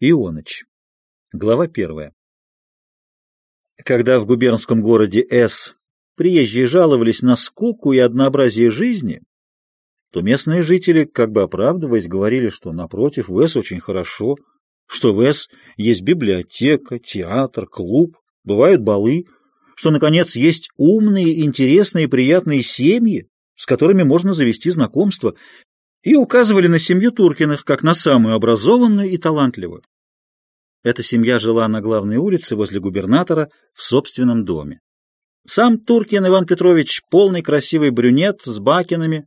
Ионыч. Глава первая. Когда в губернском городе С приезжие жаловались на скуку и однообразие жизни, то местные жители, как бы оправдываясь, говорили, что, напротив, в С очень хорошо, что в С есть библиотека, театр, клуб, бывают балы, что, наконец, есть умные, интересные приятные семьи, с которыми можно завести знакомство, и указывали на семью Туркиных как на самую образованную и талантливую. Эта семья жила на главной улице возле губернатора в собственном доме. Сам Туркин Иван Петрович, полный красивый брюнет с бакинами,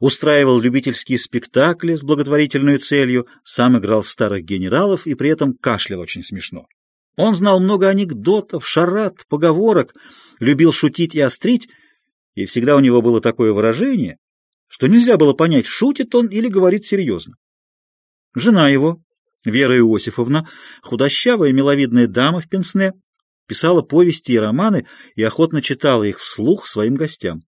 устраивал любительские спектакли с благотворительной целью, сам играл старых генералов и при этом кашлял очень смешно. Он знал много анекдотов, шарат, поговорок, любил шутить и острить, и всегда у него было такое выражение, что нельзя было понять, шутит он или говорит серьезно. Жена его, Вера Иосифовна, худощавая миловидная дама в пенсне, писала повести и романы и охотно читала их вслух своим гостям.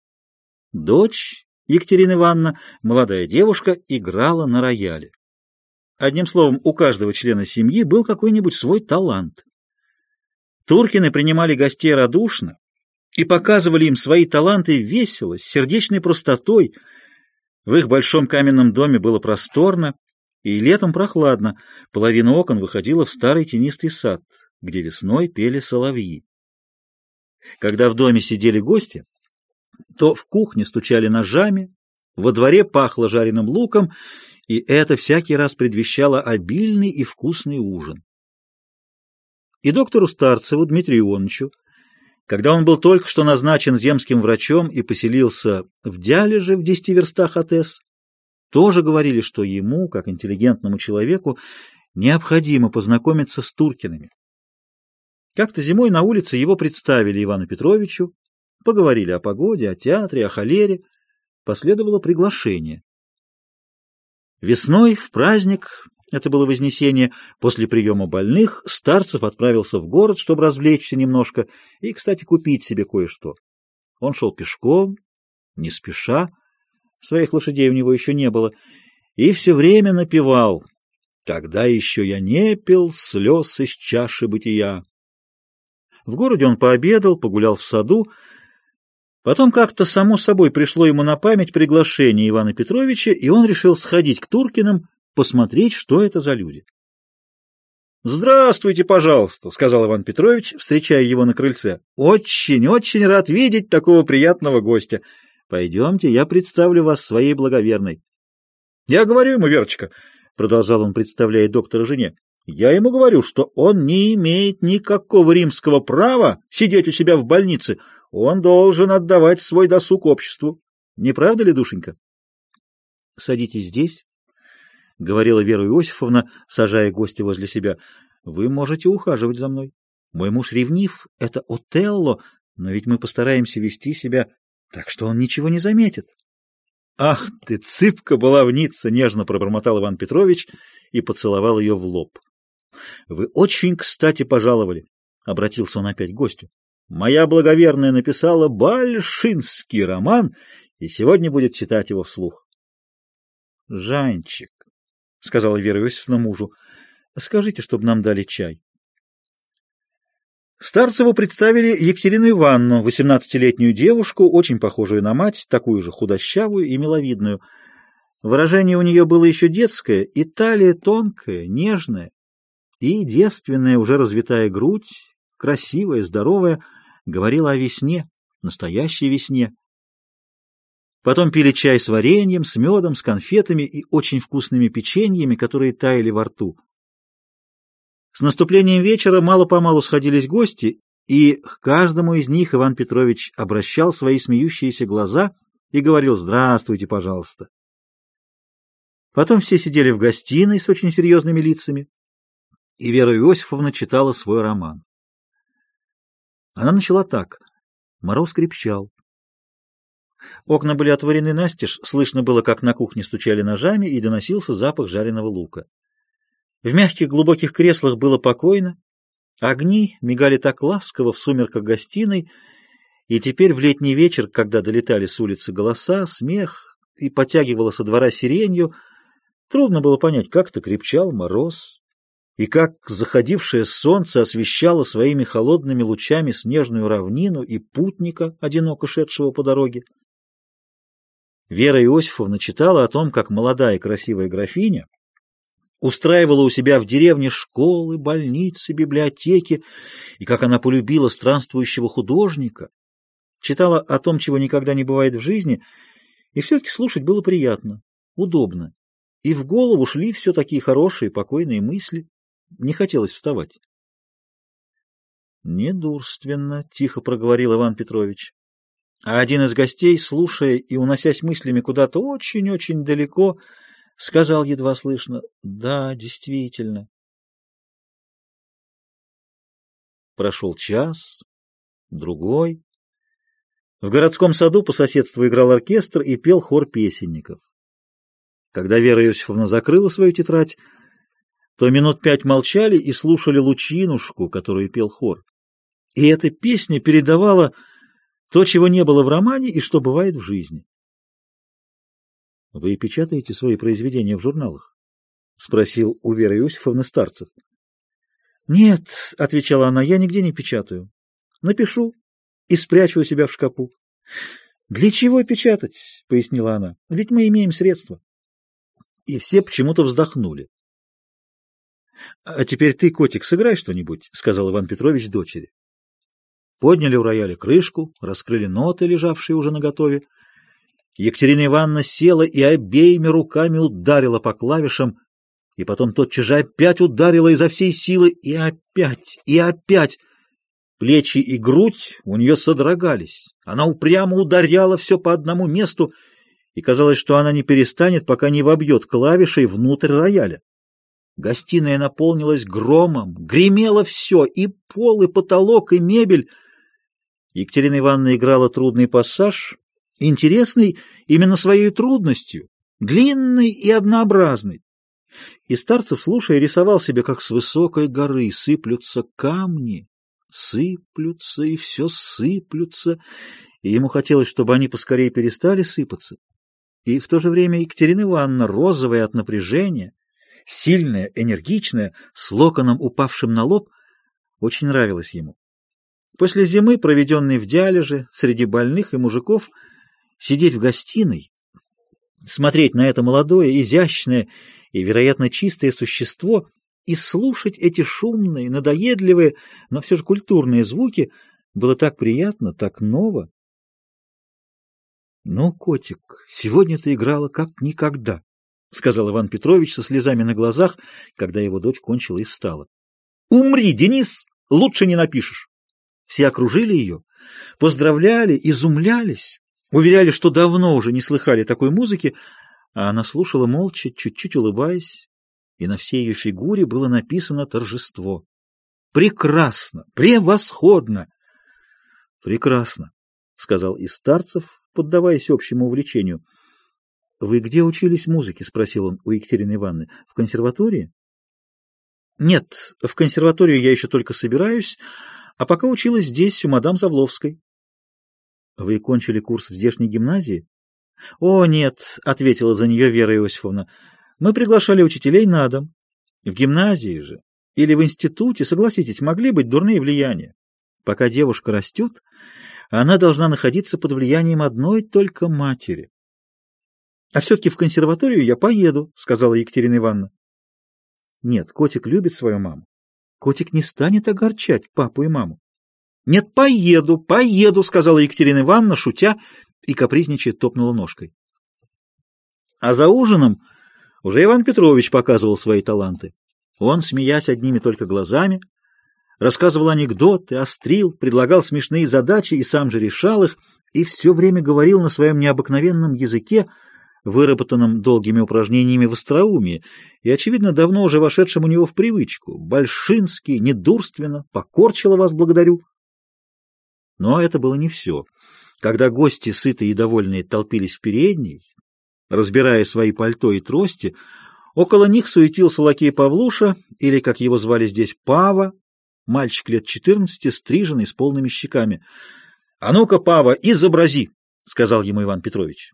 Дочь Екатерина Ивановна, молодая девушка, играла на рояле. Одним словом, у каждого члена семьи был какой-нибудь свой талант. Туркины принимали гостей радушно и показывали им свои таланты весело, с сердечной простотой, в их большом каменном доме было просторно и летом прохладно, половина окон выходила в старый тенистый сад, где весной пели соловьи. Когда в доме сидели гости, то в кухне стучали ножами, во дворе пахло жареным луком, и это всякий раз предвещало обильный и вкусный ужин. И доктору Старцеву Дмитрию Ионовичу когда он был только что назначен земским врачом и поселился в Дялеже в десяти верстах от С, тоже говорили, что ему, как интеллигентному человеку, необходимо познакомиться с Туркиными. Как-то зимой на улице его представили Ивану Петровичу, поговорили о погоде, о театре, о холере, последовало приглашение. Весной в праздник это было Вознесение. После приема больных Старцев отправился в город, чтобы развлечься немножко и, кстати, купить себе кое-что. Он шел пешком, не спеша, своих лошадей у него еще не было, и все время напевал «Когда еще я не пил слез из чаши бытия». В городе он пообедал, погулял в саду, Потом как-то само собой пришло ему на память приглашение Ивана Петровича, и он решил сходить к Туркиным посмотреть, что это за люди. «Здравствуйте, пожалуйста», — сказал Иван Петрович, встречая его на крыльце. «Очень-очень рад видеть такого приятного гостя. Пойдемте, я представлю вас своей благоверной». «Я говорю ему, Верочка», — продолжал он, представляя доктора жене, «я ему говорю, что он не имеет никакого римского права сидеть у себя в больнице. Он должен отдавать свой досуг обществу. Не правда ли, душенька?» «Садитесь здесь», — говорила Вера Иосифовна, сажая гостя возле себя, — вы можете ухаживать за мной. Мой муж ревнив, это Отелло, но ведь мы постараемся вести себя так, что он ничего не заметит. — Ах ты, цыпка баловница! — нежно пробормотал Иван Петрович и поцеловал ее в лоб. — Вы очень кстати пожаловали, — обратился он опять к гостю. — Моя благоверная написала большинский роман и сегодня будет читать его вслух. — Жанчик, — сказала Вера Иосифовна мужу. — Скажите, чтобы нам дали чай. Старцеву представили Екатерину Ивановну, восемнадцатилетнюю девушку, очень похожую на мать, такую же худощавую и миловидную. Выражение у нее было еще детское, и талия тонкая, нежная, и девственная, уже развитая грудь, красивая, здоровая, говорила о весне, настоящей весне. Потом пили чай с вареньем, с медом, с конфетами и очень вкусными печеньями, которые таяли во рту. С наступлением вечера мало-помалу сходились гости, и к каждому из них Иван Петрович обращал свои смеющиеся глаза и говорил «Здравствуйте, пожалуйста». Потом все сидели в гостиной с очень серьезными лицами, и Вера Иосифовна читала свой роман. Она начала так. Мороз крепчал. Окна были отворены настежь, слышно было, как на кухне стучали ножами, и доносился запах жареного лука. В мягких глубоких креслах было покойно, огни мигали так ласково в сумерках гостиной, и теперь в летний вечер, когда долетали с улицы голоса, смех и потягивала со двора сиренью, трудно было понять, как-то крепчал мороз, и как заходившее солнце освещало своими холодными лучами снежную равнину и путника, одиноко шедшего по дороге. Вера Иосифовна читала о том, как молодая и красивая графиня устраивала у себя в деревне школы, больницы, библиотеки, и как она полюбила странствующего художника, читала о том, чего никогда не бывает в жизни, и все-таки слушать было приятно, удобно, и в голову шли все такие хорошие, покойные мысли, не хотелось вставать. «Недурственно», — тихо проговорил Иван Петрович. А один из гостей, слушая и уносясь мыслями куда-то очень-очень далеко, сказал едва слышно «Да, действительно». Прошел час, другой. В городском саду по соседству играл оркестр и пел хор песенников. Когда Вера Иосифовна закрыла свою тетрадь, то минут пять молчали и слушали лучинушку, которую пел хор. И эта песня передавала то, чего не было в романе и что бывает в жизни. — Вы печатаете свои произведения в журналах? — спросил у Веры Иосифовны Старцев. — Нет, — отвечала она, — я нигде не печатаю. Напишу и спрячу у себя в шкапу. — Для чего печатать? — пояснила она. — Ведь мы имеем средства. И все почему-то вздохнули. — А теперь ты, котик, сыграй что-нибудь, — сказал Иван Петрович дочери. Подняли у рояля крышку, раскрыли ноты, лежавшие уже наготове. Екатерина Ивановна села и обеими руками ударила по клавишам, и потом тотчас же опять ударила изо всей силы, и опять, и опять. Плечи и грудь у нее содрогались. Она упрямо ударяла все по одному месту, и казалось, что она не перестанет, пока не вобьет клавишей внутрь рояля. Гостиная наполнилась громом, гремело все, и пол, и потолок, и мебель — Екатерина Ивановна играла трудный пассаж, интересный именно своей трудностью, длинный и однообразный. И Старцев, слушая, рисовал себе, как с высокой горы сыплются камни, сыплются и все сыплются, и ему хотелось, чтобы они поскорее перестали сыпаться. И в то же время Екатерина Ивановна, розовая от напряжения, сильная, энергичная, с локоном, упавшим на лоб, очень нравилась ему. После зимы, проведенной в диалеже, среди больных и мужиков, сидеть в гостиной, смотреть на это молодое, изящное и, вероятно, чистое существо и слушать эти шумные, надоедливые, но все же культурные звуки было так приятно, так ново. «Ну, котик, сегодня ты играла как никогда», — сказал Иван Петрович со слезами на глазах, когда его дочь кончила и встала. «Умри, Денис, лучше не напишешь». Все окружили ее, поздравляли, изумлялись, уверяли, что давно уже не слыхали такой музыки, а она слушала молча, чуть-чуть улыбаясь, и на всей ее фигуре было написано торжество. «Прекрасно! Превосходно!» «Прекрасно!» — сказал и Старцев, поддаваясь общему увлечению. «Вы где учились музыке?» — спросил он у Екатерины Ивановны. «В консерватории?» «Нет, в консерваторию я еще только собираюсь, а пока училась здесь, у мадам Завловской. — Вы кончили курс в здешней гимназии? — О, нет, — ответила за нее Вера Иосифовна. — Мы приглашали учителей на дом. В гимназии же или в институте, согласитесь, могли быть дурные влияния. Пока девушка растет, она должна находиться под влиянием одной только матери. — А все-таки в консерваторию я поеду, — сказала Екатерина Ивановна. — Нет, котик любит свою маму. Котик не станет огорчать папу и маму. — Нет, поеду, поеду, — сказала Екатерина Ивановна, шутя, и капризничая топнула ножкой. А за ужином уже Иван Петрович показывал свои таланты. Он, смеясь одними только глазами, рассказывал анекдоты, острил, предлагал смешные задачи и сам же решал их, и все время говорил на своем необыкновенном языке, выработанном долгими упражнениями в остроумии и, очевидно, давно уже вошедшем у него в привычку. Большинский, недурственно, покорчило вас благодарю. Но это было не все. Когда гости, сытые и довольные, толпились в передней, разбирая свои пальто и трости, около них суетился лакей Павлуша, или, как его звали здесь, Пава, мальчик лет четырнадцати, стриженный, с полными щеками. — А ну-ка, Пава, изобрази! — сказал ему Иван Петрович.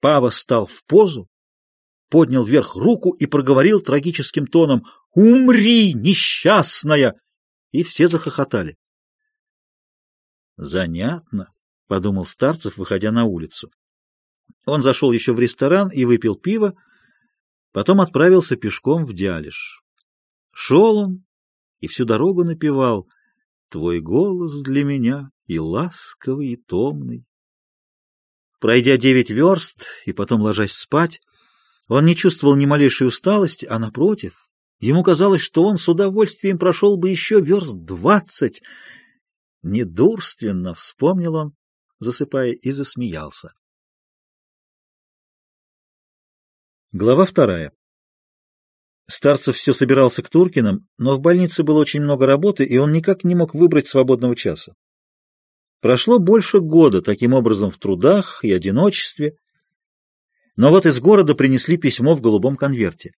Пава стал в позу, поднял вверх руку и проговорил трагическим тоном «Умри, несчастная!» И все захохотали. «Занятно», — подумал Старцев, выходя на улицу. Он зашел еще в ресторан и выпил пиво, потом отправился пешком в Дялиш. Шел он и всю дорогу напевал «Твой голос для меня и ласковый, и томный». Пройдя девять верст и потом ложась спать, он не чувствовал ни малейшей усталости, а, напротив, ему казалось, что он с удовольствием прошел бы еще верст двадцать. Недурственно вспомнил он, засыпая, и засмеялся. Глава вторая. Старцев все собирался к Туркиным, но в больнице было очень много работы, и он никак не мог выбрать свободного часа. Прошло больше года таким образом в трудах и одиночестве, но вот из города принесли письмо в голубом конверте.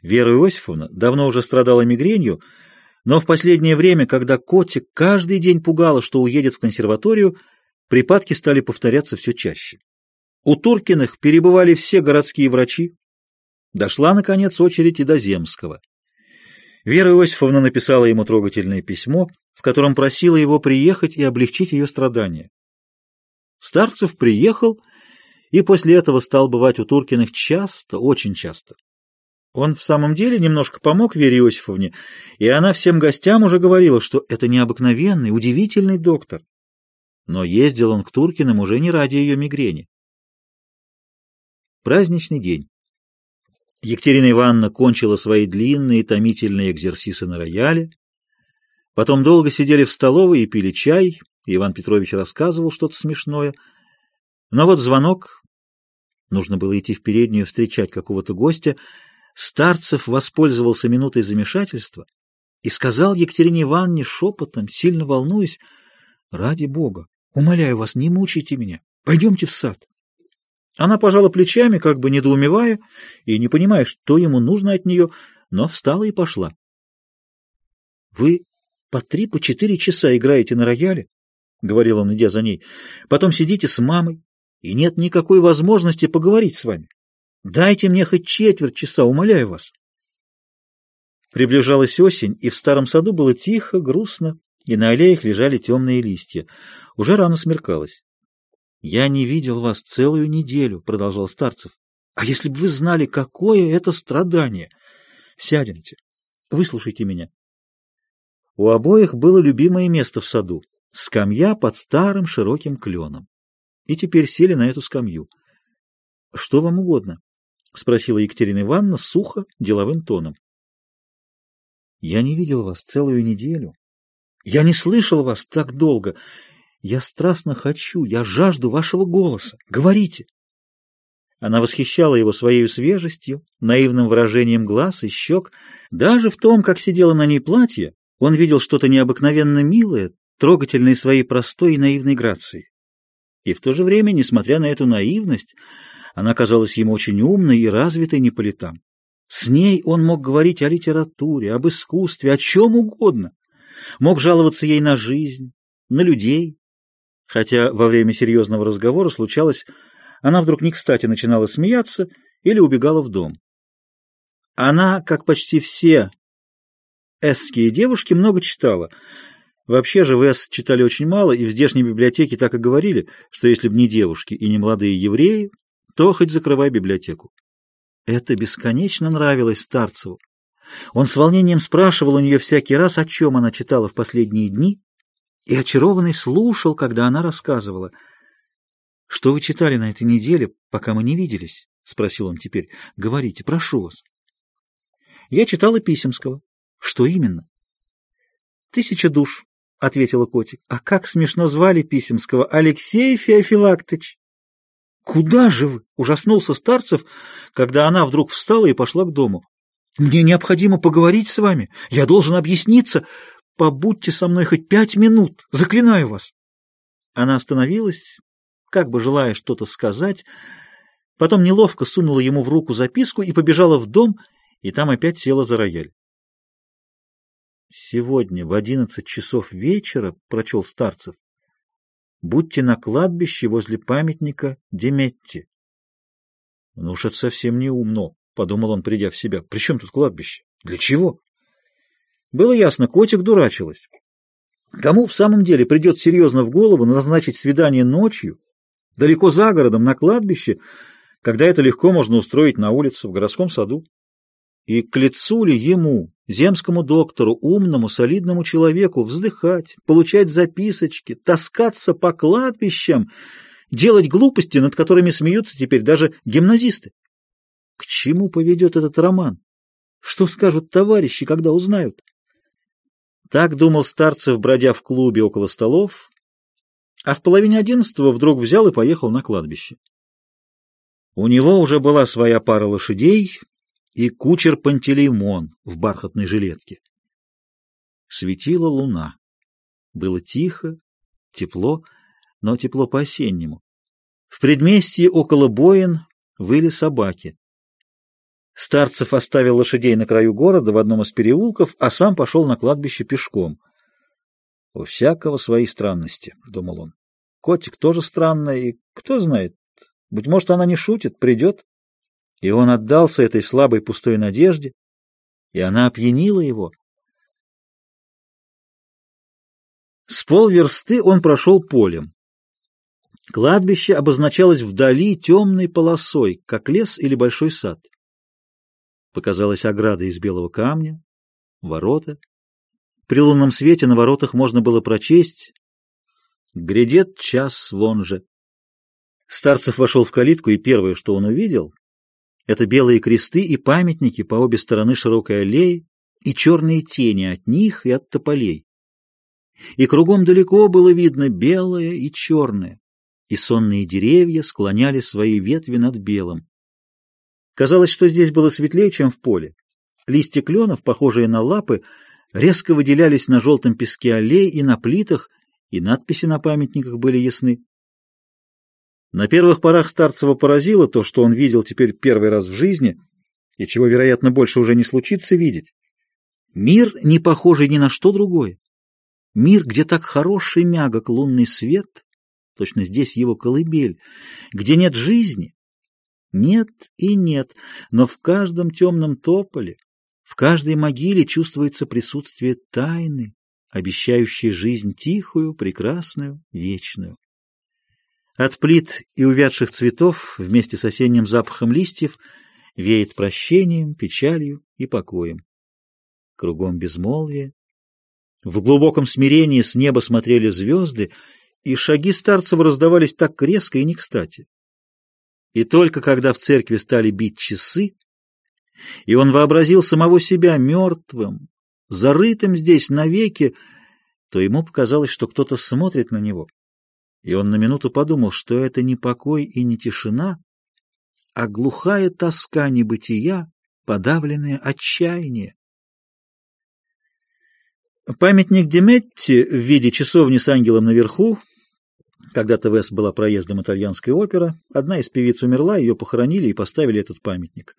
Вера Иосифовна давно уже страдала мигренью, но в последнее время, когда котик каждый день пугала, что уедет в консерваторию, припадки стали повторяться все чаще. У Туркиных перебывали все городские врачи. Дошла, наконец, очередь и до Земского. Вера Иосифовна написала ему трогательное письмо, в котором просила его приехать и облегчить ее страдания. Старцев приехал и после этого стал бывать у Туркиных часто, очень часто. Он в самом деле немножко помог Вере Иосифовне, и она всем гостям уже говорила, что это необыкновенный, удивительный доктор. Но ездил он к Туркиным уже не ради ее мигрени. Праздничный день. Екатерина Ивановна кончила свои длинные томительные экзерсисы на рояле. Потом долго сидели в столовой и пили чай, Иван Петрович рассказывал что-то смешное. Но вот звонок. Нужно было идти в переднюю встречать какого-то гостя. Старцев воспользовался минутой замешательства и сказал Екатерине Ивановне шепотом, сильно волнуясь, «Ради Бога, умоляю вас, не мучайте меня, пойдемте в сад». Она пожала плечами, как бы недоумевая и не понимая, что ему нужно от нее, но встала и пошла. — Вы по три, по четыре часа играете на рояле, — говорил он, идя за ней, — потом сидите с мамой, и нет никакой возможности поговорить с вами. Дайте мне хоть четверть часа, умоляю вас. Приближалась осень, и в старом саду было тихо, грустно, и на аллеях лежали темные листья. Уже рано смеркалось. «Я не видел вас целую неделю», — продолжал Старцев. «А если бы вы знали, какое это страдание! Сядемте, выслушайте меня». У обоих было любимое место в саду — скамья под старым широким кленом. И теперь сели на эту скамью. «Что вам угодно?» — спросила Екатерина Ивановна сухо, деловым тоном. «Я не видел вас целую неделю. Я не слышал вас так долго. Я страстно хочу, я жажду вашего голоса. Говорите. Она восхищала его своей свежестью, наивным выражением глаз и щек. Даже в том, как сидело на ней платье, он видел что-то необыкновенно милое, трогательное своей простой и наивной грацией. И в то же время, несмотря на эту наивность, она казалась ему очень умной и развитой не по летам. С ней он мог говорить о литературе, об искусстве, о чем угодно. Мог жаловаться ей на жизнь, на людей, хотя во время серьезного разговора случалось, она вдруг не кстати начинала смеяться или убегала в дом. Она, как почти все эсские девушки, много читала. Вообще же в эс читали очень мало, и в здешней библиотеке так и говорили, что если б не девушки и не молодые евреи, то хоть закрывай библиотеку. Это бесконечно нравилось Старцеву. Он с волнением спрашивал у нее всякий раз, о чем она читала в последние дни, и очарованный слушал, когда она рассказывала. — Что вы читали на этой неделе, пока мы не виделись? — спросил он теперь. — Говорите, прошу вас. — Я читала Писемского. — Что именно? — Тысяча душ, — ответила котик. — А как смешно звали Писемского? Алексей Феофилактыч. — Куда же вы? — ужаснулся Старцев, когда она вдруг встала и пошла к дому. — Мне необходимо поговорить с вами. Я должен объясниться. Побудьте со мной хоть пять минут, заклинаю вас. Она остановилась, как бы желая что-то сказать, потом неловко сунула ему в руку записку и побежала в дом, и там опять села за рояль. «Сегодня в одиннадцать часов вечера, — прочел Старцев, — будьте на кладбище возле памятника Деметти. Ну уж это совсем не умно, — подумал он, придя в себя. При чем тут кладбище? Для чего? Было ясно, котик дурачилась. Кому в самом деле придет серьезно в голову назначить свидание ночью, далеко за городом, на кладбище, когда это легко можно устроить на улице, в городском саду? И к лицу ли ему, земскому доктору, умному, солидному человеку, вздыхать, получать записочки, таскаться по кладбищам, делать глупости, над которыми смеются теперь даже гимназисты? К чему поведет этот роман? Что скажут товарищи, когда узнают? Так думал Старцев, бродя в клубе около столов, а в половине одиннадцатого вдруг взял и поехал на кладбище. У него уже была своя пара лошадей и кучер Пантелеймон в бархатной жилетке. Светила луна. Было тихо, тепло, но тепло по-осеннему. В предместье около боин выли собаки. Старцев оставил лошадей на краю города в одном из переулков, а сам пошел на кладбище пешком. «У всякого свои странности», — думал он. «Котик тоже странная, и кто знает, быть может, она не шутит, придет». И он отдался этой слабой пустой надежде, и она опьянила его. С полверсты он прошел полем. Кладбище обозначалось вдали темной полосой, как лес или большой сад. Показалась ограда из белого камня, ворота. При лунном свете на воротах можно было прочесть «Грядет час вон же». Старцев вошел в калитку, и первое, что он увидел, это белые кресты и памятники по обе стороны широкой аллеи и черные тени от них и от тополей. И кругом далеко было видно белое и черное, и сонные деревья склоняли свои ветви над белым. Казалось, что здесь было светлее, чем в поле. Листья кленов, похожие на лапы, резко выделялись на желтом песке аллей и на плитах, и надписи на памятниках были ясны. На первых порах Старцева поразило то, что он видел теперь первый раз в жизни, и чего, вероятно, больше уже не случится видеть. Мир, не похожий ни на что другое. Мир, где так хороший мягок лунный свет, точно здесь его колыбель, где нет жизни, нет и нет, но в каждом темном тополе, в каждой могиле чувствуется присутствие тайны, обещающей жизнь тихую, прекрасную, вечную. От плит и увядших цветов вместе с осенним запахом листьев веет прощением, печалью и покоем. Кругом безмолвие. В глубоком смирении с неба смотрели звезды, и шаги Старцева раздавались так резко и не кстати. И только когда в церкви стали бить часы, и он вообразил самого себя мертвым, зарытым здесь навеки, то ему показалось, что кто-то смотрит на него. И он на минуту подумал, что это не покой и не тишина, а глухая тоска небытия, подавленное отчаяние. Памятник Деметти в виде часовни с ангелом наверху когда-то в С была проездом итальянская опера, одна из певиц умерла, ее похоронили и поставили этот памятник.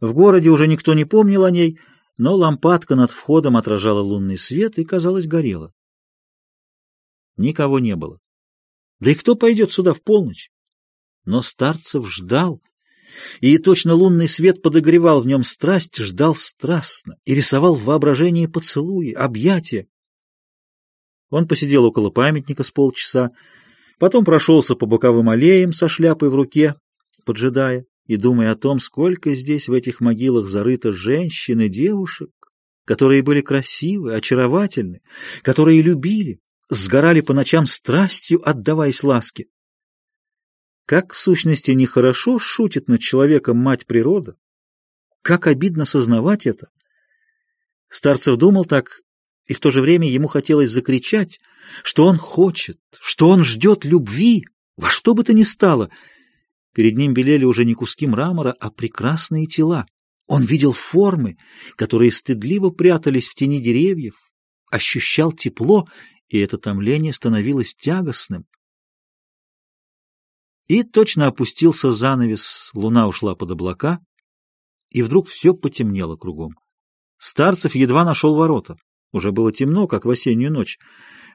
В городе уже никто не помнил о ней, но лампадка над входом отражала лунный свет и, казалось, горела. Никого не было. Да и кто пойдет сюда в полночь? Но Старцев ждал, и точно лунный свет подогревал в нем страсть, ждал страстно и рисовал в воображении поцелуи, объятия. Он посидел около памятника с полчаса, Потом прошелся по боковым аллеям со шляпой в руке, поджидая и думая о том, сколько здесь в этих могилах зарыто женщин и девушек, которые были красивы, очаровательны, которые любили, сгорали по ночам страстью, отдаваясь ласке. Как, в сущности, нехорошо шутит над человеком мать природа, как обидно сознавать это. Старцев думал так и в то же время ему хотелось закричать, что он хочет, что он ждет любви, во что бы то ни стало. Перед ним белели уже не куски мрамора, а прекрасные тела. Он видел формы, которые стыдливо прятались в тени деревьев, ощущал тепло, и это томление становилось тягостным. И точно опустился занавес, луна ушла под облака, и вдруг все потемнело кругом. Старцев едва нашел ворота. Уже было темно, как в осеннюю ночь.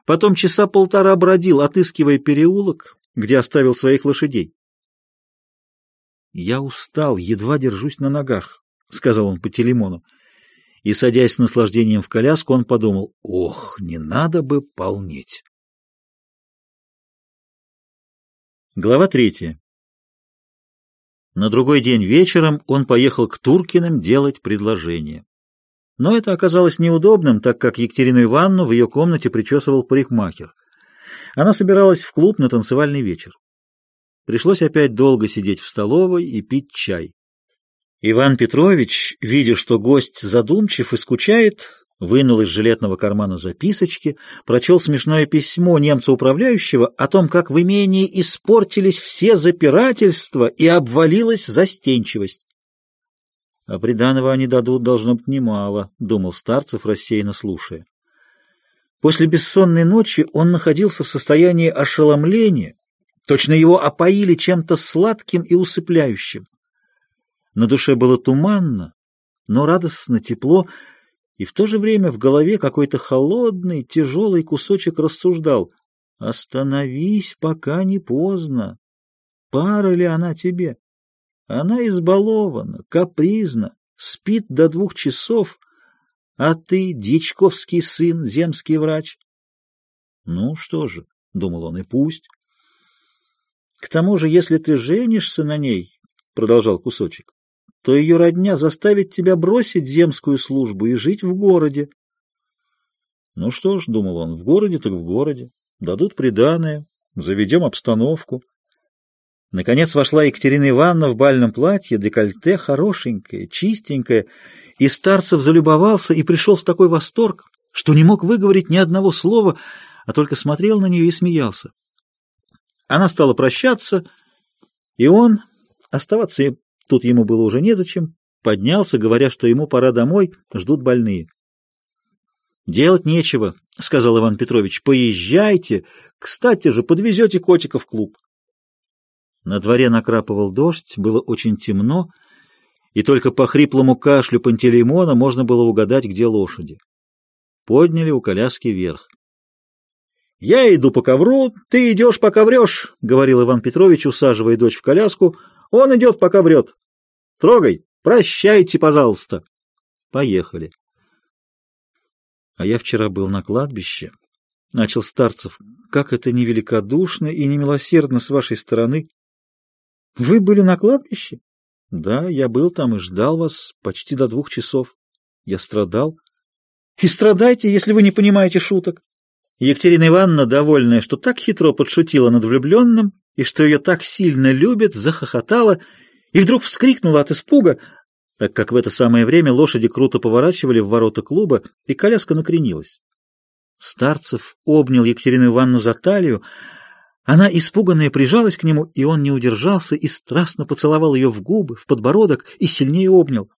Потом часа полтора бродил, отыскивая переулок, где оставил своих лошадей. Я устал, едва держусь на ногах, — сказал он по телемону. И, садясь с наслаждением в коляску, он подумал, ох, не надо бы полнеть. Глава третья. На другой день вечером он поехал к Туркиным делать предложение. Но это оказалось неудобным, так как Екатерину Ивановну в ее комнате причесывал парикмахер. Она собиралась в клуб на танцевальный вечер. Пришлось опять долго сидеть в столовой и пить чай. Иван Петрович, видя, что гость задумчив и скучает, вынул из жилетного кармана записочки, прочел смешное письмо немца-управляющего о том, как в имении испортились все запирательства и обвалилась застенчивость. А приданого они дадут, должно быть, немало, — думал Старцев, рассеянно слушая. После бессонной ночи он находился в состоянии ошеломления, точно его опоили чем-то сладким и усыпляющим. На душе было туманно, но радостно, тепло, и в то же время в голове какой-то холодный, тяжелый кусочек рассуждал. «Остановись, пока не поздно. Пара ли она тебе? Она избалована, капризна, спит до двух часов, а ты, дичковский сын, земский врач». «Ну что же», — думал он, — «и пусть». «К тому же, если ты женишься на ней, — продолжал кусочек, то ее родня заставит тебя бросить земскую службу и жить в городе. Ну что ж, — думал он, — в городе так в городе. Дадут приданое, заведем обстановку. Наконец вошла Екатерина Ивановна в бальном платье, декольте хорошенькое, чистенькое, и Старцев залюбовался и пришел в такой восторг, что не мог выговорить ни одного слова, а только смотрел на нее и смеялся. Она стала прощаться, и он, оставаться Тут ему было уже незачем, поднялся, говоря, что ему пора домой, ждут больные. «Делать нечего», — сказал Иван Петрович, — «поезжайте. Кстати же, подвезете котика в клуб». На дворе накрапывал дождь, было очень темно, и только по хриплому кашлю Пантелеймона можно было угадать, где лошади. Подняли у коляски вверх. «Я иду по ковру, ты идешь, пока врешь», — говорил Иван Петрович, усаживая дочь в коляску, — он идет, пока врет. Трогай. Прощайте, пожалуйста. Поехали. А я вчера был на кладбище. Начал Старцев. Как это невеликодушно и немилосердно с вашей стороны. Вы были на кладбище? Да, я был там и ждал вас почти до двух часов. Я страдал. И страдайте, если вы не понимаете шуток. Екатерина Ивановна, довольная, что так хитро подшутила над влюбленным, и что ее так сильно любят, захохотала и вдруг вскрикнула от испуга, так как в это самое время лошади круто поворачивали в ворота клуба, и коляска накренилась. Старцев обнял Екатерину Ивановну за талию, она, испуганная, прижалась к нему, и он не удержался и страстно поцеловал ее в губы, в подбородок и сильнее обнял.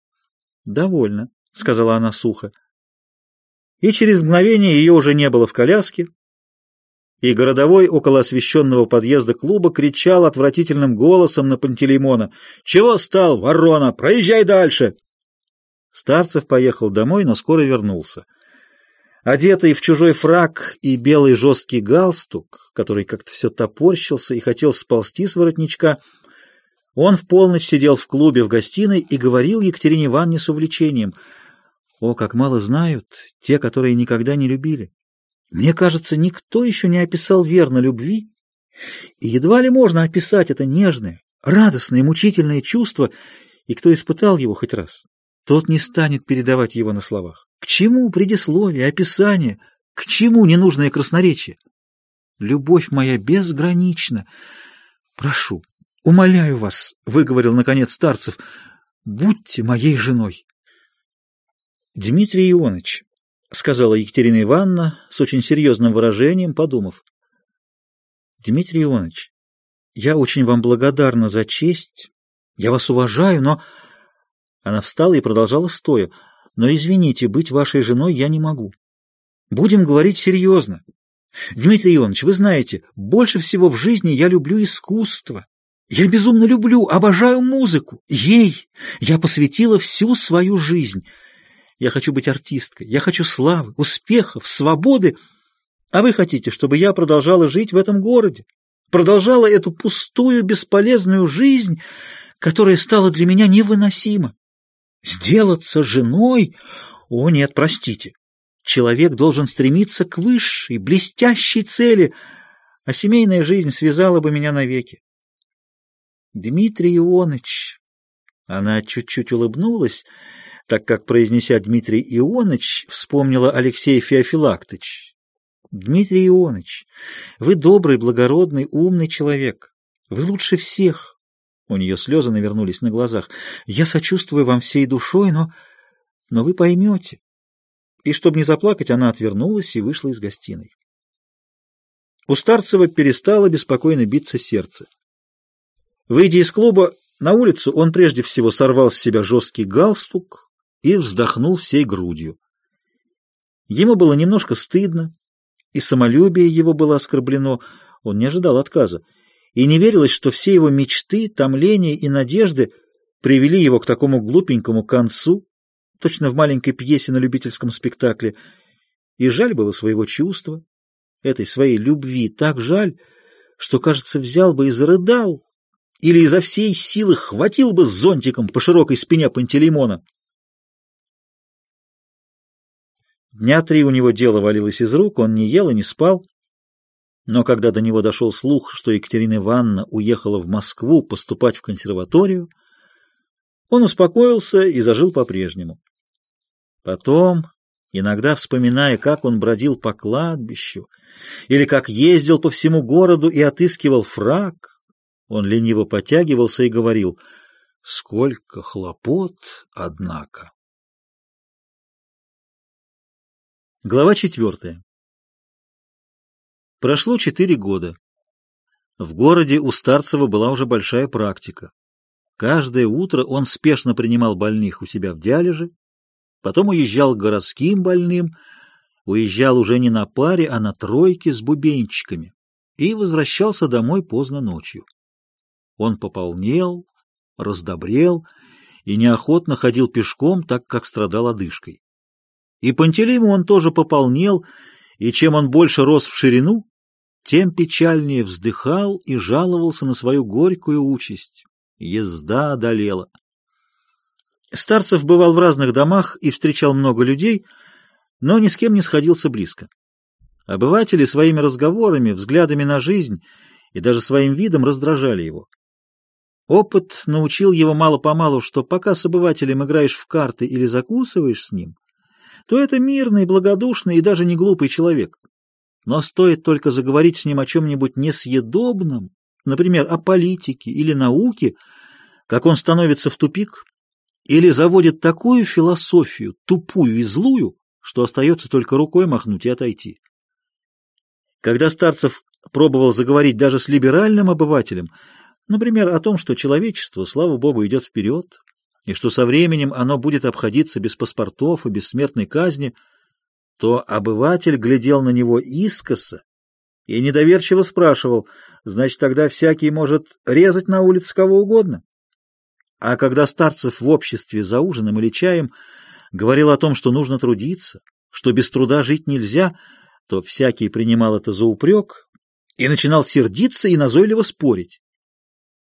«Довольно», — сказала она сухо. И через мгновение ее уже не было в коляске, и городовой около освещенного подъезда клуба кричал отвратительным голосом на Пантелеймона «Чего стал, ворона? Проезжай дальше!» Старцев поехал домой, но скоро вернулся. Одетый в чужой фраг и белый жесткий галстук, который как-то все топорщился и хотел сползти с воротничка, он в полночь сидел в клубе в гостиной и говорил Екатерине Ивановне с увлечением. О, как мало знают те, которые никогда не любили! Мне кажется, никто еще не описал верно любви, и едва ли можно описать это нежное, радостное, мучительное чувство, и кто испытал его хоть раз, тот не станет передавать его на словах. К чему предисловие, описание, к чему ненужное красноречие? Любовь моя безгранична. Прошу, умоляю вас, — выговорил наконец Старцев, — будьте моей женой. Дмитрий Ионович, — сказала Екатерина Ивановна с очень серьезным выражением, подумав. — Дмитрий Иванович, я очень вам благодарна за честь, я вас уважаю, но... Она встала и продолжала стоя. Но, извините, быть вашей женой я не могу. Будем говорить серьезно. Дмитрий Иванович, вы знаете, больше всего в жизни я люблю искусство. Я безумно люблю, обожаю музыку. Ей я посвятила всю свою жизнь. Я хочу быть артисткой, я хочу славы, успехов, свободы, а вы хотите, чтобы я продолжала жить в этом городе, продолжала эту пустую, бесполезную жизнь, которое стало для меня невыносимо. Сделаться женой? О, нет, простите. Человек должен стремиться к высшей, блестящей цели, а семейная жизнь связала бы меня навеки. Дмитрий Ионыч... Она чуть-чуть улыбнулась, так как, произнеся Дмитрий Ионыч, вспомнила Алексей Феофилактыч. Дмитрий Ионыч, вы добрый, благородный, умный человек. Вы лучше всех. У нее слезы навернулись на глазах. Я сочувствую вам всей душой, но... но вы поймете. И чтобы не заплакать, она отвернулась и вышла из гостиной. У Старцева перестало беспокойно биться сердце. Выйдя из клуба на улицу, он прежде всего сорвал с себя жесткий галстук и вздохнул всей грудью. Ему было немножко стыдно, и самолюбие его было оскорблено, он не ожидал отказа, и не верилось, что все его мечты, томления и надежды привели его к такому глупенькому концу, точно в маленькой пьесе на любительском спектакле, и жаль было своего чувства, этой своей любви, так жаль, что, кажется, взял бы и зарыдал, или изо всей силы хватил бы зонтиком по широкой спине Пантелеймона. Дня три у него дело валилось из рук, он не ел и не спал. Но когда до него дошел слух, что Екатерина Ивановна уехала в Москву поступать в консерваторию, он успокоился и зажил по-прежнему. Потом, иногда вспоминая, как он бродил по кладбищу, или как ездил по всему городу и отыскивал фраг, он лениво потягивался и говорил, «Сколько хлопот, однако!» Глава четвертая. Прошло четыре года. В городе у Старцева была уже большая практика. Каждое утро он спешно принимал больных у себя в диалиже, потом уезжал к городским больным, уезжал уже не на паре, а на тройке с бубенчиками и возвращался домой поздно ночью. Он пополнел, раздобрел и неохотно ходил пешком, так как страдал одышкой. И Пантелейму он тоже пополнел, и чем он больше рос в ширину, тем печальнее вздыхал и жаловался на свою горькую участь. Езда одолела. Старцев бывал в разных домах и встречал много людей, но ни с кем не сходился близко. Обыватели своими разговорами, взглядами на жизнь и даже своим видом раздражали его. Опыт научил его мало-помалу, что пока с обывателем играешь в карты или закусываешь с ним, то это мирный, благодушный и даже не глупый человек. Но стоит только заговорить с ним о чем-нибудь несъедобном, например, о политике или науке, как он становится в тупик или заводит такую философию, тупую и злую, что остается только рукой махнуть и отойти. Когда Старцев пробовал заговорить даже с либеральным обывателем, Например, о том, что человечество, слава богу, идет вперед, и что со временем оно будет обходиться без паспортов и без смертной казни, то обыватель глядел на него искоса и недоверчиво спрашивал, значит, тогда всякий может резать на улице кого угодно. А когда старцев в обществе за ужином или чаем говорил о том, что нужно трудиться, что без труда жить нельзя, то всякий принимал это за упрек и начинал сердиться и назойливо спорить.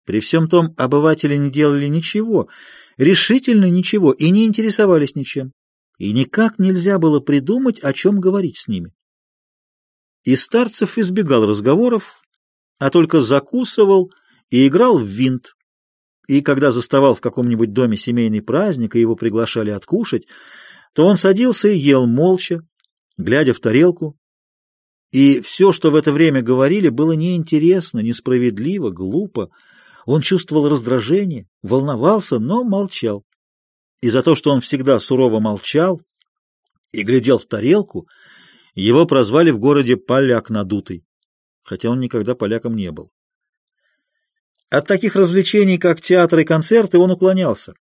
При всем том обыватели не делали ничего, решительно ничего, и не интересовались ничем. И никак нельзя было придумать, о чем говорить с ними. И Старцев избегал разговоров, а только закусывал и играл в винт. И когда заставал в каком-нибудь доме семейный праздник, и его приглашали откушать, то он садился и ел молча, глядя в тарелку. И все, что в это время говорили, было неинтересно, несправедливо, глупо, он чувствовал раздражение, волновался, но молчал. И за то, что он всегда сурово молчал и глядел в тарелку, его прозвали в городе «поляк надутый», хотя он никогда поляком не был. От таких развлечений, как театр и концерты, он уклонялся.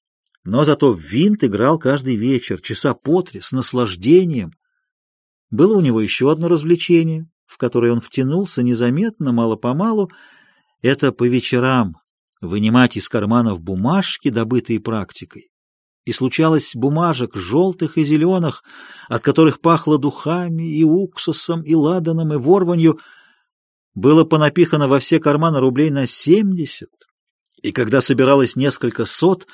Но зато винт играл каждый вечер, часа по три, с наслаждением. Было у него еще одно развлечение, в которое он втянулся незаметно, мало-помалу. Это по вечерам вынимать из карманов бумажки, добытые практикой. И случалось бумажек желтых и зеленых, от которых пахло духами и уксусом, и ладаном, и ворванью, было понапихано во все карманы рублей на семьдесят, И когда собиралось несколько сот,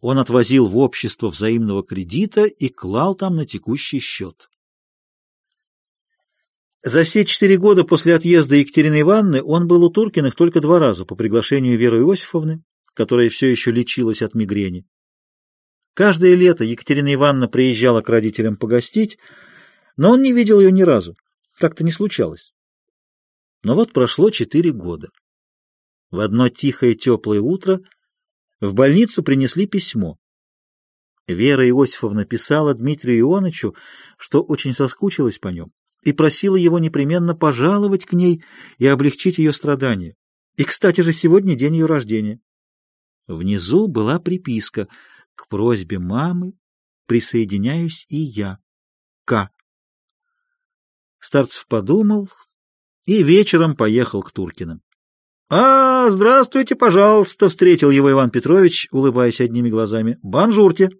он отвозил в общество взаимного кредита и клал там на текущий счет. За все четыре года после отъезда Екатерины Ивановны он был у Туркиных только два раза по приглашению Веры Иосифовны, которая все еще лечилась от мигрени. Каждое лето Екатерина Ивановна приезжала к родителям погостить, но он не видел ее ни разу, как-то не случалось. Но вот прошло четыре года. В одно тихое теплое утро в больницу принесли письмо. Вера Иосифовна писала Дмитрию Ионычу, что очень соскучилась по нем, и просила его непременно пожаловать к ней и облегчить ее страдания. И, кстати же, сегодня день ее рождения. Внизу была приписка «К просьбе мамы присоединяюсь и я. К». Старцев подумал и вечером поехал к Туркиным. «А, здравствуйте, пожалуйста!» — встретил его Иван Петрович, улыбаясь одними глазами. «Бонжурте!»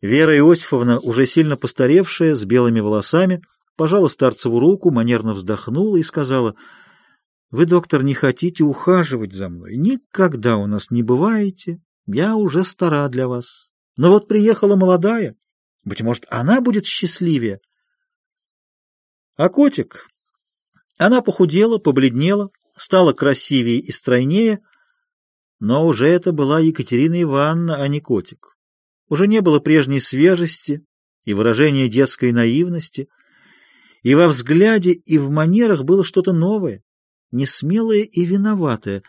Вера Иосифовна, уже сильно постаревшая, с белыми волосами, пожала Старцеву руку, манерно вздохнула и сказала, «Вы, доктор, не хотите ухаживать за мной. Никогда у нас не бываете. Я уже стара для вас. Но вот приехала молодая. Быть может, она будет счастливее». А котик? Она похудела, побледнела, стала красивее и стройнее, но уже это была Екатерина Ивановна, а не котик. Уже не было прежней свежести и выражения детской наивности, и во взгляде, и в манерах было что-то новое, несмелое и виноватое.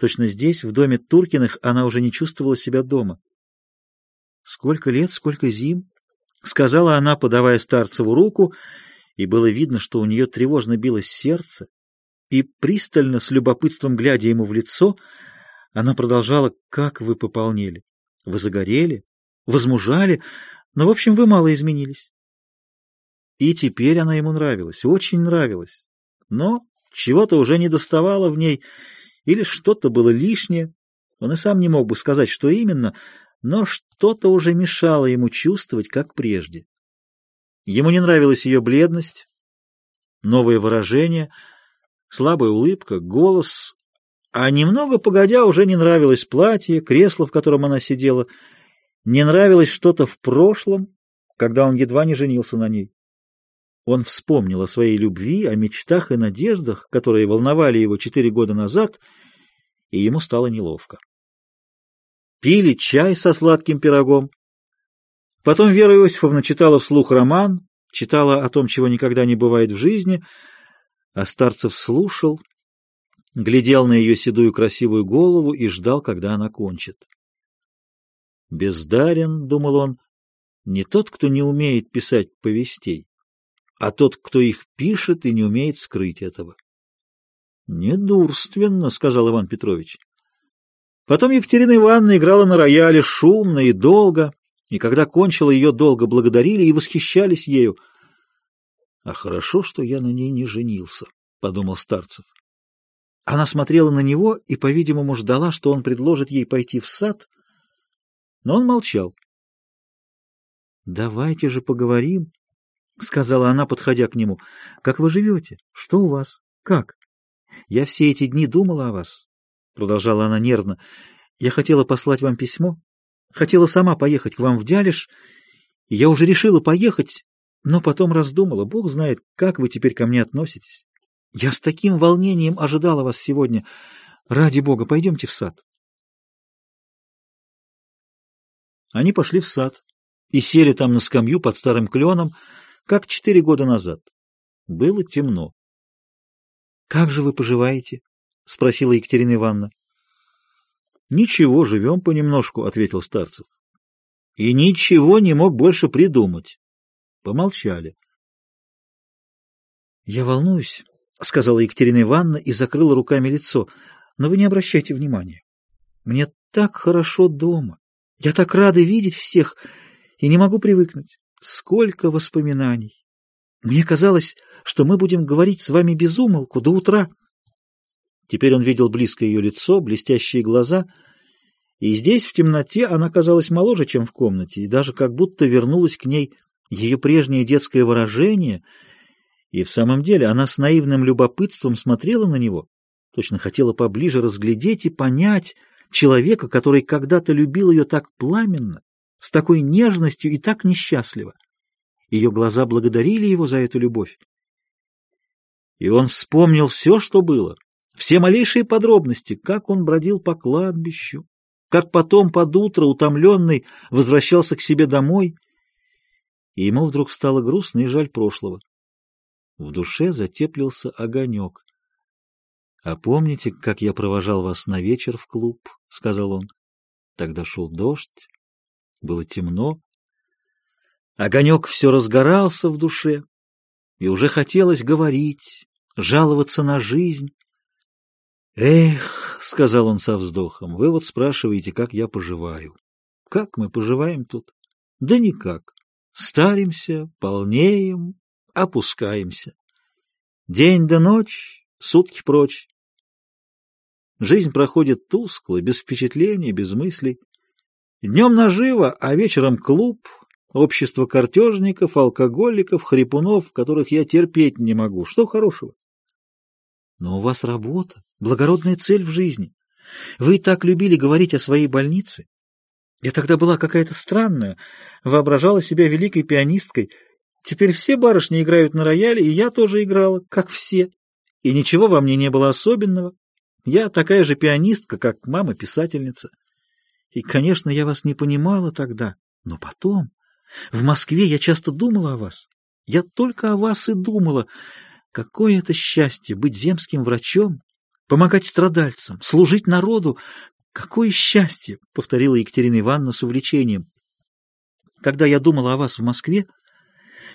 Точно здесь, в доме Туркиных, она уже не чувствовала себя дома. «Сколько лет, сколько зим!» — сказала она, подавая Старцеву руку, и было видно, что у нее тревожно билось сердце, и, пристально, с любопытством глядя ему в лицо, она продолжала, как вы пополнели. Вы загорели, возмужали, но, в общем, вы мало изменились. И теперь она ему нравилась, очень нравилась. Но чего-то уже не доставало в ней, или что-то было лишнее. Он и сам не мог бы сказать, что именно, но что-то уже мешало ему чувствовать, как прежде. Ему не нравилась ее бледность, новое выражение — слабая улыбка, голос, а немного погодя уже не нравилось платье, кресло, в котором она сидела, не нравилось что-то в прошлом, когда он едва не женился на ней. Он вспомнил о своей любви, о мечтах и надеждах, которые волновали его четыре года назад, и ему стало неловко. Пили чай со сладким пирогом. Потом Вера Иосифовна читала вслух роман, читала о том, чего никогда не бывает в жизни — а Старцев слушал, глядел на ее седую красивую голову и ждал, когда она кончит. «Бездарен», — думал он, — «не тот, кто не умеет писать повестей, а тот, кто их пишет и не умеет скрыть этого». «Недурственно», — сказал Иван Петрович. Потом Екатерина Ивановна играла на рояле шумно и долго, и когда кончила, ее долго благодарили и восхищались ею — а хорошо, что я на ней не женился, — подумал Старцев. Она смотрела на него и, по-видимому, ждала, что он предложит ей пойти в сад, но он молчал. — Давайте же поговорим, — сказала она, подходя к нему. — Как вы живете? Что у вас? Как? Я все эти дни думала о вас, — продолжала она нервно. Я хотела послать вам письмо, хотела сама поехать к вам в Дялиш, я уже решила поехать, но потом раздумала, Бог знает, как вы теперь ко мне относитесь. Я с таким волнением ожидала вас сегодня. Ради Бога, пойдемте в сад. Они пошли в сад и сели там на скамью под старым кленом, как четыре года назад. Было темно. — Как же вы поживаете? — спросила Екатерина Ивановна. — Ничего, живем понемножку, — ответил Старцев. И ничего не мог больше придумать. Помолчали. «Я волнуюсь», — сказала Екатерина Ивановна и закрыла руками лицо. «Но вы не обращайте внимания. Мне так хорошо дома. Я так рада видеть всех и не могу привыкнуть. Сколько воспоминаний! Мне казалось, что мы будем говорить с вами без умолку до утра». Теперь он видел близко ее лицо, блестящие глаза, и здесь, в темноте, она казалась моложе, чем в комнате, и даже как будто вернулась к ней ее прежнее детское выражение, и в самом деле она с наивным любопытством смотрела на него, Точно хотела поближе разглядеть и понять человека, который когда-то любил ее так пламенно, с такой нежностью и так несчастливо. Ее глаза благодарили его за эту любовь. И он вспомнил все, что было, все малейшие подробности, как он бродил по кладбищу, как потом под утро, утомленный, возвращался к себе домой, и ему вдруг стало грустно и жаль прошлого. В душе затеплился огонек. — А помните, как я провожал вас на вечер в клуб? — сказал он. Тогда шел дождь, было темно. Огонек все разгорался в душе, и уже хотелось говорить, жаловаться на жизнь. «Эх», — сказал он со вздохом, — «вы вот спрашиваете, как я поживаю. Как мы поживаем тут? Да никак. Старимся, полнеем, опускаемся. День да ночь, сутки прочь. Жизнь проходит тускло, без впечатлений, без мыслей. Днем наживо, а вечером клуб, общество картежников, алкоголиков, хрипунов, которых я терпеть не могу. Что хорошего? Но у вас работа, благородная цель в жизни. Вы так любили говорить о своей больнице. Я тогда была какая-то странная, воображала себя великой пианисткой. Теперь все барышни играют на рояле, и я тоже играла, как все. И ничего во мне не было особенного. Я такая же пианистка, как мама-писательница. И, конечно, я вас не понимала тогда, но потом... В Москве я часто думала о вас. Я только о вас и думала. Какое это счастье быть земским врачом, помогать страдальцам, служить народу. Какое счастье, — повторила Екатерина Ивановна с увлечением. Когда я думала о вас в Москве,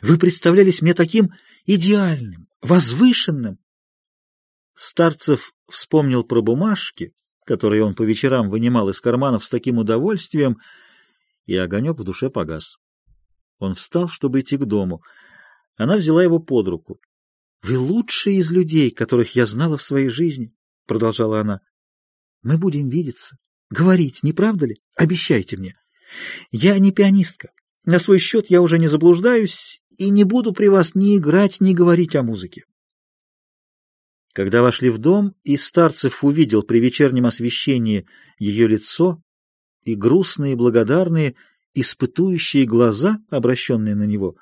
вы представлялись мне таким идеальным, возвышенным. Старцев вспомнил про бумажки, которые он по вечерам вынимал из карманов с таким удовольствием, и огонек в душе погас. Он встал, чтобы идти к дому. Она взяла его под руку. «Вы лучший из людей, которых я знала в своей жизни», — продолжала она. «Мы будем видеться, говорить, не правда ли? Обещайте мне. Я не пианистка. На свой счет я уже не заблуждаюсь и не буду при вас ни играть, ни говорить о музыке». Когда вошли в дом, и Старцев увидел при вечернем освещении ее лицо и грустные, благодарные, испытующие глаза, обращенные на него,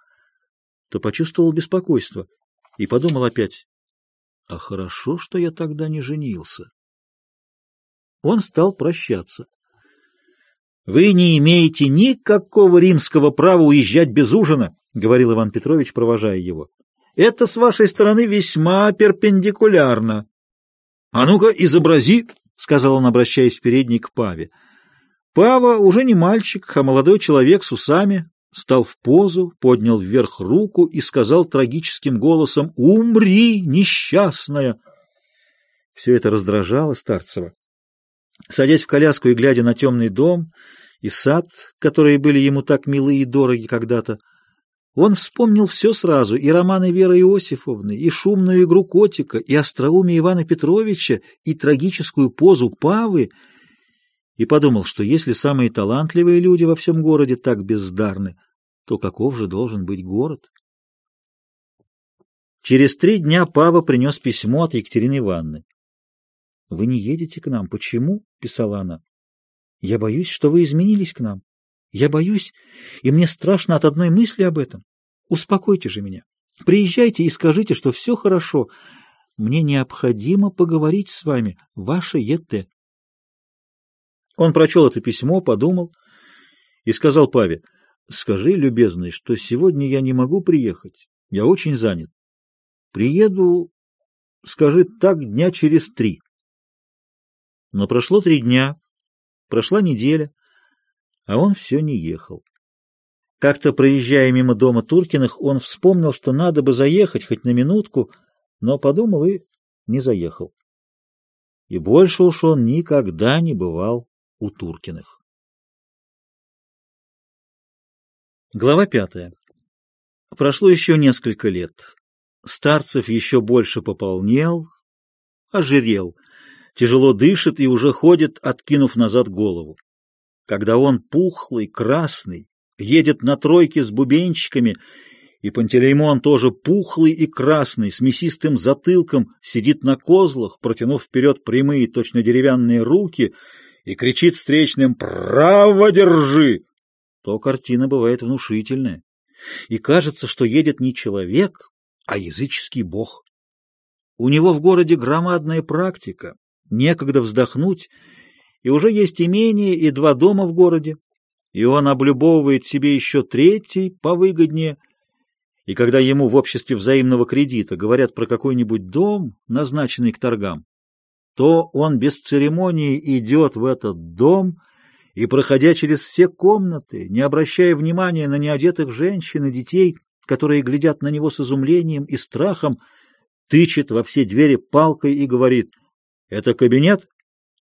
то почувствовал беспокойство — и подумал опять, а хорошо, что я тогда не женился. Он стал прощаться. «Вы не имеете никакого римского права уезжать без ужина», — говорил Иван Петрович, провожая его. «Это с вашей стороны весьма перпендикулярно». «А ну-ка, изобрази», — сказал он, обращаясь в передний к Паве. Пава уже не мальчик, а молодой человек с усами, стал в позу, поднял вверх руку и сказал трагическим голосом «Умри, несчастная!» Все это раздражало Старцева. Садясь в коляску и глядя на темный дом и сад, которые были ему так милы и дороги когда-то, он вспомнил все сразу, и романы Веры Иосифовны, и шумную игру котика, и остроумие Ивана Петровича, и трагическую позу Павы, и подумал, что если самые талантливые люди во всем городе так бездарны, то каков же должен быть город? Через три дня Пава принес письмо от Екатерины Ивановны. «Вы не едете к нам. Почему?» — писала она. «Я боюсь, что вы изменились к нам. Я боюсь, и мне страшно от одной мысли об этом. Успокойте же меня. Приезжайте и скажите, что все хорошо. Мне необходимо поговорить с вами. Ваше ЕТ». Он прочел это письмо, подумал и сказал Паве, «Скажи, любезный, что сегодня я не могу приехать. Я очень занят. Приеду, скажи так, дня через три». Но прошло три дня, прошла неделя, а он все не ехал. Как-то проезжая мимо дома Туркиных, он вспомнил, что надо бы заехать хоть на минутку, но подумал и не заехал. И больше уж он никогда не бывал у Туркиных. Глава пятая. Прошло еще несколько лет. Старцев еще больше пополнел, ожирел, тяжело дышит и уже ходит, откинув назад голову. Когда он пухлый, красный, едет на тройке с бубенчиками И Пантелеймон тоже пухлый и красный, с мясистым затылком, сидит на козлах, протянув вперед прямые, точно деревянные руки, и кричит встречным «Право держи!» То картина бывает внушительная. И кажется, что едет не человек, а языческий бог. У него в городе громадная практика, некогда вздохнуть, и уже есть имение и два дома в городе, и он облюбовывает себе еще третий, повыгоднее, и когда ему в обществе взаимного кредита говорят про какой-нибудь дом, назначенный к торгам, то он без церемонии идет в этот дом и, проходя через все комнаты, не обращая внимания на неодетых женщин и детей, которые глядят на него с изумлением и страхом, тычет во все двери палкой и говорит «Это кабинет?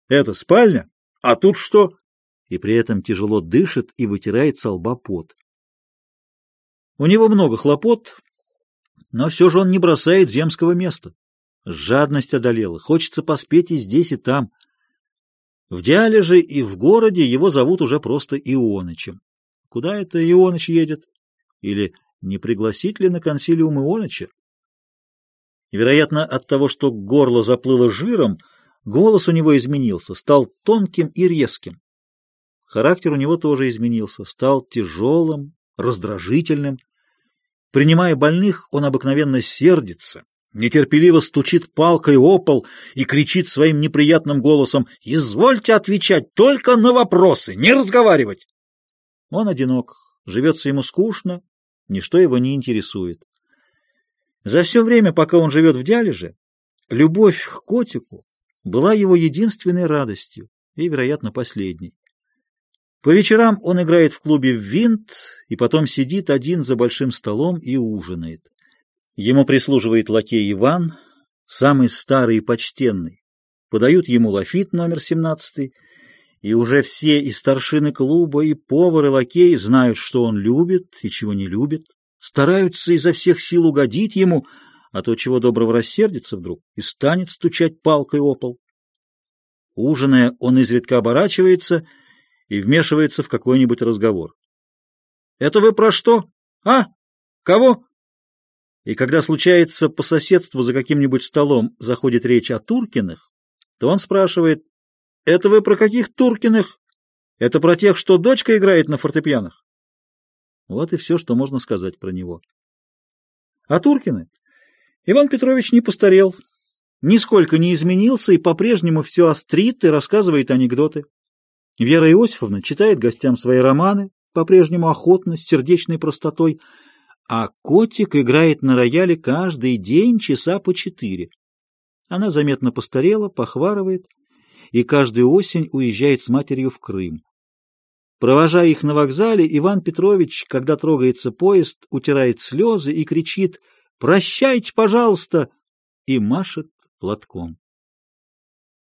Это спальня? А тут что?» И при этом тяжело дышит и вытирает со лба пот. У него много хлопот, но все же он не бросает земского места. Жадность одолела, хочется поспеть и здесь, и там. В Диалеже и в городе его зовут уже просто Ионычем. Куда это Ионыч едет? Или не пригласить ли на консилиум Ионыча? Вероятно, от того, что горло заплыло жиром, голос у него изменился, стал тонким и резким. Характер у него тоже изменился, стал тяжелым, раздражительным. Принимая больных, он обыкновенно сердится, нетерпеливо стучит палкой о пол и кричит своим неприятным голосом «Извольте отвечать только на вопросы, не разговаривать!» Он одинок, живется ему скучно, ничто его не интересует. За все время, пока он живет в Дялеже, любовь к котику была его единственной радостью и, вероятно, последней. По вечерам он играет в клубе в винт и потом сидит один за большим столом и ужинает. Ему прислуживает лакей Иван, самый старый и почтенный. Подают ему лафит номер 17, и уже все и старшины клуба, и повар, и лакей знают, что он любит и чего не любит, стараются изо всех сил угодить ему, а то чего доброго рассердится вдруг и станет стучать палкой о пол. Ужиная, он изредка оборачивается и вмешивается в какой-нибудь разговор. — Это вы про что? А? Кого? И когда случается по соседству за каким-нибудь столом заходит речь о Туркиных, то он спрашивает, «Это вы про каких Туркиных? Это про тех, что дочка играет на фортепианах?» Вот и все, что можно сказать про него. А Туркины? Иван Петрович не постарел, нисколько не изменился и по-прежнему все острит и рассказывает анекдоты. Вера Иосифовна читает гостям свои романы, по-прежнему охотно, с сердечной простотой, а котик играет на рояле каждый день часа по четыре. Она заметно постарела, похварывает, и каждую осень уезжает с матерью в Крым. Провожая их на вокзале, Иван Петрович, когда трогается поезд, утирает слезы и кричит «Прощайте, пожалуйста!» и машет платком.